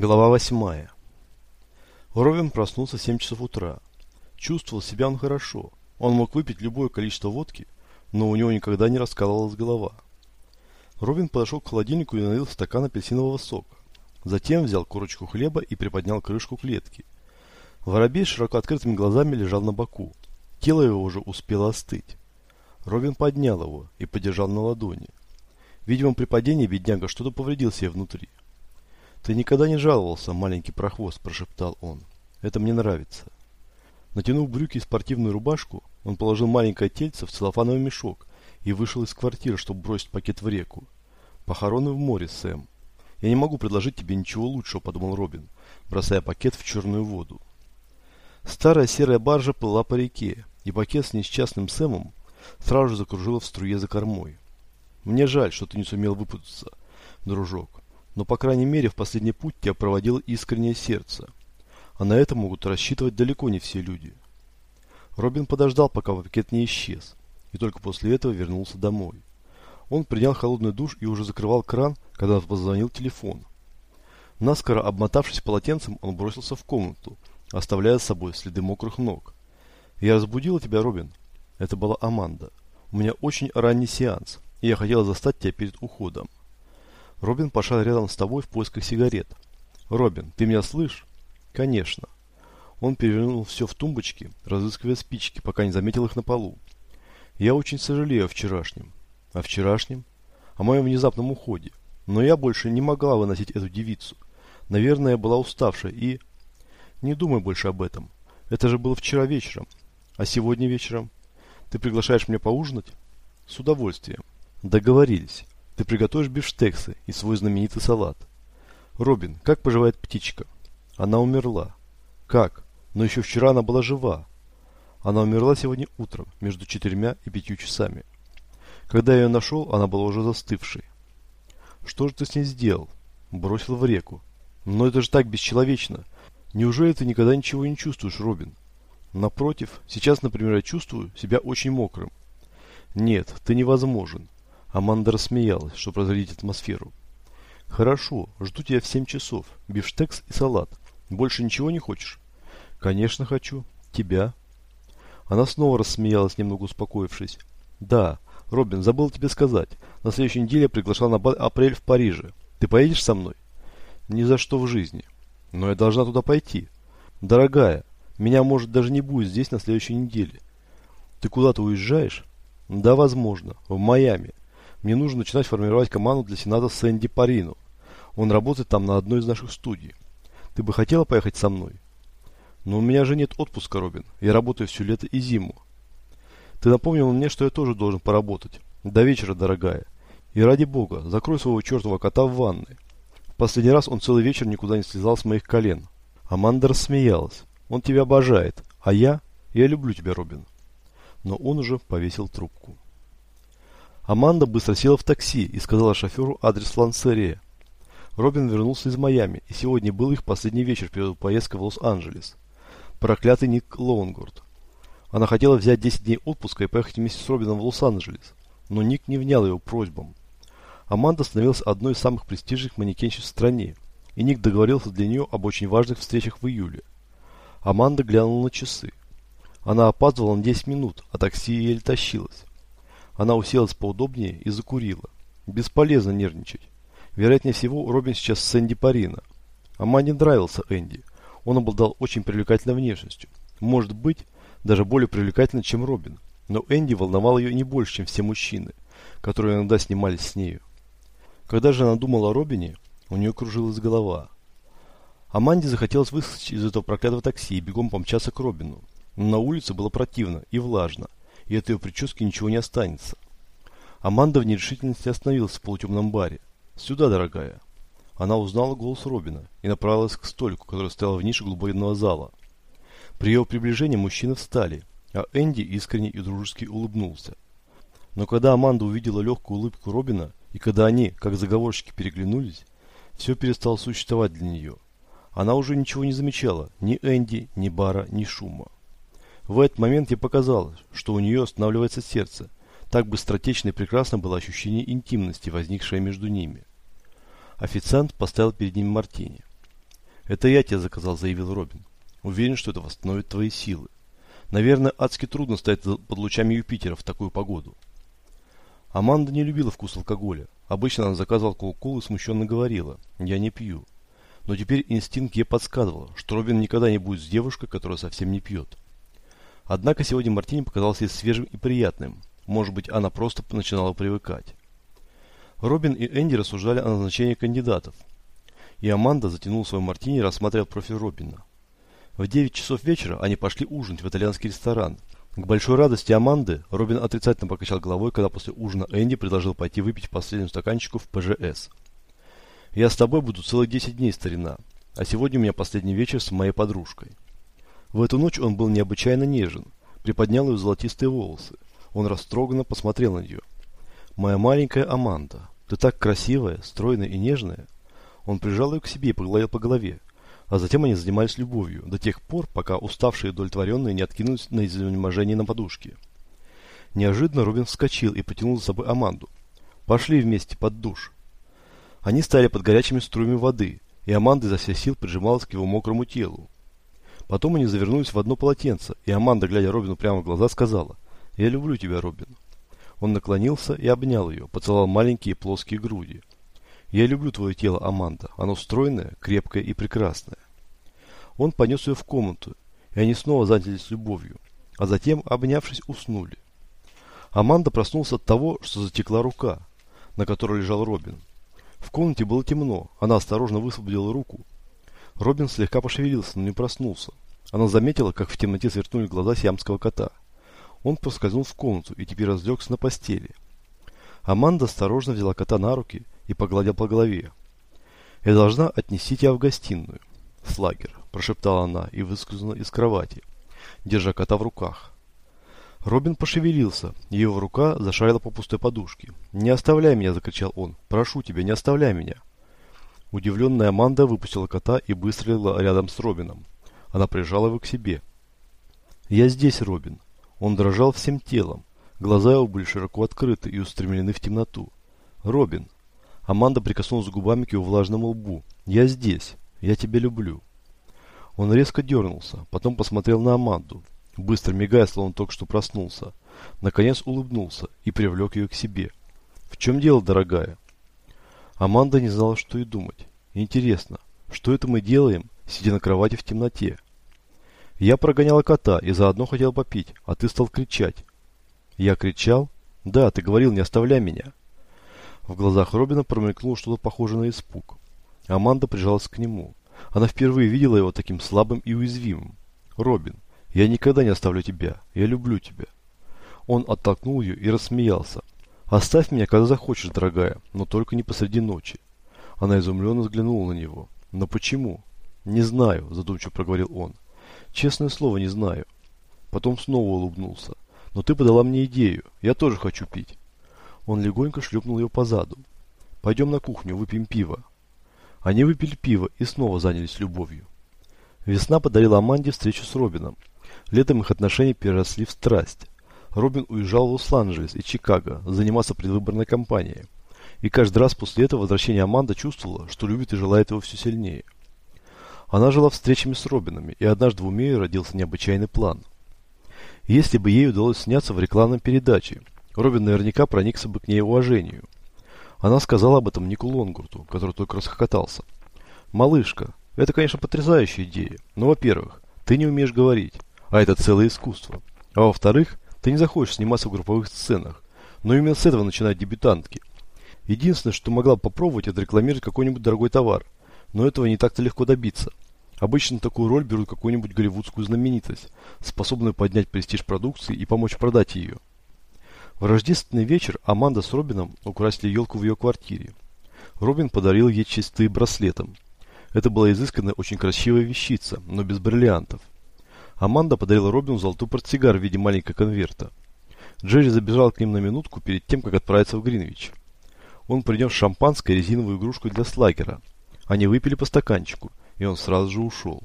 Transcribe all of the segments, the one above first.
Глава восьмая. Ровен проснулся в 7 часов утра. Чувствовал себя он хорошо. Он мог выпить любое количество водки, но у него никогда не раскалывалась голова. Робин подошел к холодильнику и налил стакан апельсинового сока. Затем взял корочку хлеба и приподнял крышку клетки. Воробей широко открытыми глазами лежал на боку. Тело его уже успело остыть. Робин поднял его и подержал на ладони. Видимо, при падении бедняга что-то повредил себе внутри. «Ты никогда не жаловался, маленький прохвост», – прошептал он. «Это мне нравится». Натянув брюки и спортивную рубашку, он положил маленькое тельце в целлофановый мешок и вышел из квартиры, чтобы бросить пакет в реку. «Похороны в море, Сэм. Я не могу предложить тебе ничего лучшего», – подумал Робин, бросая пакет в черную воду. Старая серая баржа плыла по реке, и пакет с несчастным Сэмом сразу же закружила в струе за кормой. «Мне жаль, что ты не сумел выпутаться, дружок но по крайней мере в последний путь тебя проводило искреннее сердце. А на это могут рассчитывать далеко не все люди. Робин подождал, пока пакет не исчез, и только после этого вернулся домой. Он принял холодный душ и уже закрывал кран, когда позвонил телефон. Наскоро обмотавшись полотенцем, он бросился в комнату, оставляя с собой следы мокрых ног. «Я разбудила тебя, Робин?» Это была Аманда. «У меня очень ранний сеанс, и я хотела застать тебя перед уходом. Робин пошел рядом с тобой в поисках сигарет. «Робин, ты меня слышишь?» «Конечно». Он перевернул все в тумбочке, разыскивая спички, пока не заметил их на полу. «Я очень сожалею о вчерашнем». «О вчерашнем?» «О моем внезапном уходе. Но я больше не могла выносить эту девицу. Наверное, я была уставшая и...» «Не думай больше об этом. Это же было вчера вечером. А сегодня вечером? Ты приглашаешь меня поужинать?» «С удовольствием». «Договорились». Ты приготовишь бифштексы и свой знаменитый салат. Робин, как поживает птичка? Она умерла. Как? Но еще вчера она была жива. Она умерла сегодня утром, между четырьмя и пятью часами. Когда я ее нашел, она была уже застывшей. Что же ты с ней сделал? Бросил в реку. Но это же так бесчеловечно. Неужели ты никогда ничего не чувствуешь, Робин? Напротив, сейчас, например, я чувствую себя очень мокрым. Нет, ты невозможен. Аманда рассмеялась, чтобы разрядить атмосферу. «Хорошо, жду тебя в семь часов. Бифштекс и салат. Больше ничего не хочешь?» «Конечно хочу. Тебя?» Она снова рассмеялась, немного успокоившись. «Да, Робин, забыл тебе сказать. На следующей неделе я приглашал на апрель в Париже. Ты поедешь со мной?» «Ни за что в жизни. Но я должна туда пойти. Дорогая, меня, может, даже не будет здесь на следующей неделе. Ты куда-то уезжаешь?» «Да, возможно. В Майами. Мне нужно начинать формировать команду для Сената Сэнди Парину. Он работает там на одной из наших студий. Ты бы хотела поехать со мной? Но у меня же нет отпуска, Робин. Я работаю все лето и зиму. Ты напомнил мне, что я тоже должен поработать. До вечера, дорогая. И ради бога, закрой своего чертового кота в ванной. В последний раз он целый вечер никуда не слезал с моих колен. Аманда рассмеялась. Он тебя обожает. А я? Я люблю тебя, Робин. Но он уже повесил трубку. Аманда быстро села в такси и сказала шоферу адрес Лансерия. Робин вернулся из Майами, и сегодня был их последний вечер перед поездкой в Лос-Анджелес. Проклятый Ник Лоунгорд. Она хотела взять 10 дней отпуска и поехать вместе с Робином в Лос-Анджелес, но Ник не внял его просьбам. Аманда становилась одной из самых престижных манекенщиц в стране, и Ник договорился для нее об очень важных встречах в июле. Аманда глянула на часы. Она опаздывала на 10 минут, а такси еле тащилось. Она уселась поудобнее и закурила. Бесполезно нервничать. Вероятнее всего, Робин сейчас с Энди Парина. Аманде нравился Энди. Он обладал очень привлекательной внешностью. Может быть, даже более привлекательной, чем Робин. Но Энди волновал ее не больше, чем все мужчины, которые иногда снимались с нею. Когда же она думала о Робине, у нее кружилась голова. Аманде захотелось выскочить из этого проклятого такси и бегом помчаться к Робину. Но на улице было противно и влажно и от ее прически ничего не останется. Аманда в нерешительности остановилась в полутемном баре. «Сюда, дорогая». Она узнала голос Робина и направилась к столику, который стоял в нише глубинного зала. При его приближении мужчины встали, а Энди искренне и дружески улыбнулся. Но когда Аманда увидела легкую улыбку Робина, и когда они, как заговорщики, переглянулись, все перестало существовать для нее. Она уже ничего не замечала, ни Энди, ни бара, ни шума. В этот момент ей показалось, что у нее останавливается сердце. Так быстротечно и прекрасно было ощущение интимности, возникшее между ними. Официант поставил перед ними мартини. «Это я тебе заказал», — заявил Робин. «Уверен, что это восстановит твои силы. Наверное, адски трудно стоять под лучами Юпитера в такую погоду». Аманда не любила вкус алкоголя. Обычно она заказывала кока-колу и смущенно говорила «я не пью». Но теперь инстинкт ей подсказывал, что Робин никогда не будет с девушкой, которая совсем не пьет. Однако сегодня Мартини показался ей свежим и приятным. Может быть, она просто начинала привыкать. Робин и Энди рассуждали о назначении кандидатов. И Аманда затянула свой мартини, рассматривая профиль Робина. В 9 часов вечера они пошли ужинать в итальянский ресторан. К большой радости Аманды, Робин отрицательно покачал головой, когда после ужина Энди предложил пойти выпить последнюю стаканчику в ПЖС. «Я с тобой буду целых 10 дней, старина, а сегодня у меня последний вечер с моей подружкой». В эту ночь он был необычайно нежен, приподнял ее золотистые волосы. Он растроганно посмотрел на нее. «Моя маленькая Аманда, ты так красивая, стройная и нежная». Он прижал ее к себе и погладил по голове. А затем они занимались любовью, до тех пор, пока уставшие и удовлетворенные не откинулись на изнеможение на подушке. Неожиданно Робин вскочил и потянул за собой Аманду. Пошли вместе под душ. Они стояли под горячими струями воды, и Аманда изо всех сил прижималась к его мокрому телу. Потом они завернулись в одно полотенце, и Аманда, глядя Робину прямо в глаза, сказала «Я люблю тебя, Робин». Он наклонился и обнял ее, поцеловал маленькие плоские груди. Я люблю твое тело, Аманда. Оно стройное, крепкое и прекрасное. Он понес ее в комнату, и они снова занялись любовью, а затем, обнявшись, уснули. Аманда проснулась от того, что затекла рука, на которой лежал Робин. В комнате было темно, она осторожно высвободила руку. Робин слегка пошевелился, но не проснулся. Она заметила, как в темноте сверкнули глаза сиамского кота. Он проскользнул в комнату и теперь разлегся на постели. Аманда осторожно взяла кота на руки и погладил по голове. «Я должна отнести тебя в гостиную, Слагер», – прошептала она и выскользнула из кровати, держа кота в руках. Робин пошевелился, и его рука зашарила по пустой подушке. «Не оставляй меня!» – закричал он. «Прошу тебя, не оставляй меня!» Удивленная Аманда выпустила кота и быстро легла рядом с Робином. Она прижала его к себе. «Я здесь, Робин!» Он дрожал всем телом. Глаза его были широко открыты и устремлены в темноту. «Робин!» Аманда прикоснулась губами к его влажному лбу. «Я здесь. Я тебя люблю». Он резко дернулся, потом посмотрел на Аманду, быстро мигая, словно только что проснулся. Наконец улыбнулся и привлек ее к себе. «В чем дело, дорогая?» Аманда не знала, что и думать. «Интересно, что это мы делаем, сидя на кровати в темноте?» «Я прогоняла кота и заодно хотел попить, а ты стал кричать». «Я кричал?» «Да, ты говорил, не оставляй меня». В глазах Робина промелькнуло что-то похожее на испуг. Аманда прижалась к нему. Она впервые видела его таким слабым и уязвимым. «Робин, я никогда не оставлю тебя. Я люблю тебя». Он оттолкнул ее и рассмеялся. «Оставь меня, когда захочешь, дорогая, но только не посреди ночи». Она изумленно взглянула на него. «Но почему?» «Не знаю», задумчиво проговорил он. «Честное слово, не знаю». Потом снова улыбнулся. «Но ты подала мне идею. Я тоже хочу пить». Он легонько шлепнул ее по заду. «Пойдем на кухню, выпьем пиво». Они выпили пиво и снова занялись любовью. Весна подарила Аманде встречу с Робином. Летом их отношения переросли в страсть. Робин уезжал в Лос-Анджелес и Чикаго заниматься предвыборной кампанией. И каждый раз после этого возвращения Аманда чувствовала, что любит и желает его все сильнее. Она жила встречами с Робинами, и однажды в уме родился необычайный план. Если бы ей удалось сняться в рекламной передаче – Робин наверняка проникся бы к ней уважению. Она сказала об этом Нику Лонгурту, который только расхохотался. «Малышка, это, конечно, потрясающая идея, но, во-первых, ты не умеешь говорить, а это целое искусство. А во-вторых, ты не захочешь сниматься в групповых сценах, но именно с этого начинают дебютантки. Единственное, что могла попробовать, это рекламировать какой-нибудь дорогой товар, но этого не так-то легко добиться. Обычно такую роль берут какую-нибудь голливудскую знаменитость, способную поднять престиж продукции и помочь продать ее. В рождественный вечер Аманда с Робином украсили елку в ее квартире. Робин подарил ей чистые браслетом. Это была изысканная, очень красивая вещица, но без бриллиантов. Аманда подарила Робину золотой портсигар в виде маленького конверта. Джерри забежал к ним на минутку перед тем, как отправиться в Гринвич. Он принес шампанское и резиновую игрушку для слагера. Они выпили по стаканчику, и он сразу же ушел.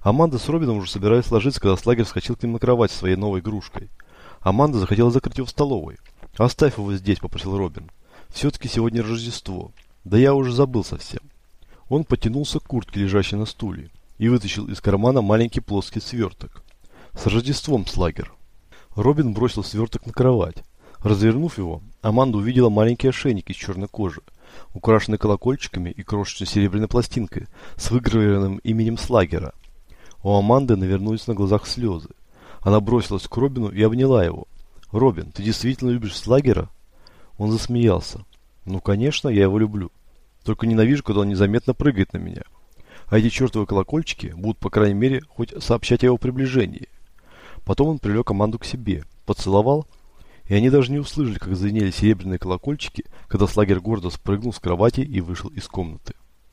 Аманда с Робином уже собирались ложиться, когда слагер вскочил к ним на кровать своей новой игрушкой – Аманда захотела закрыть его в столовой. «Оставь его здесь», — попросил Робин. «Все-таки сегодня Рождество. Да я уже забыл совсем». Он потянулся к куртке, лежащей на стуле, и вытащил из кармана маленький плоский сверток. «С Рождеством, Слагер!» Робин бросил сверток на кровать. Развернув его, Аманда увидела маленький ошейник из черной кожи, украшенный колокольчиками и крошечной серебряной пластинкой с выгравированным именем Слагера. У Аманды навернулись на глазах слезы. Она бросилась к Робину и обняла его. «Робин, ты действительно любишь Слагера?» Он засмеялся. «Ну, конечно, я его люблю. Только ненавижу, когда он незаметно прыгает на меня. А эти чертовы колокольчики будут, по крайней мере, хоть сообщать о его приближении». Потом он привлек команду к себе, поцеловал, и они даже не услышали, как зазвенели серебряные колокольчики, когда Слагер гордо спрыгнул с кровати и вышел из комнаты.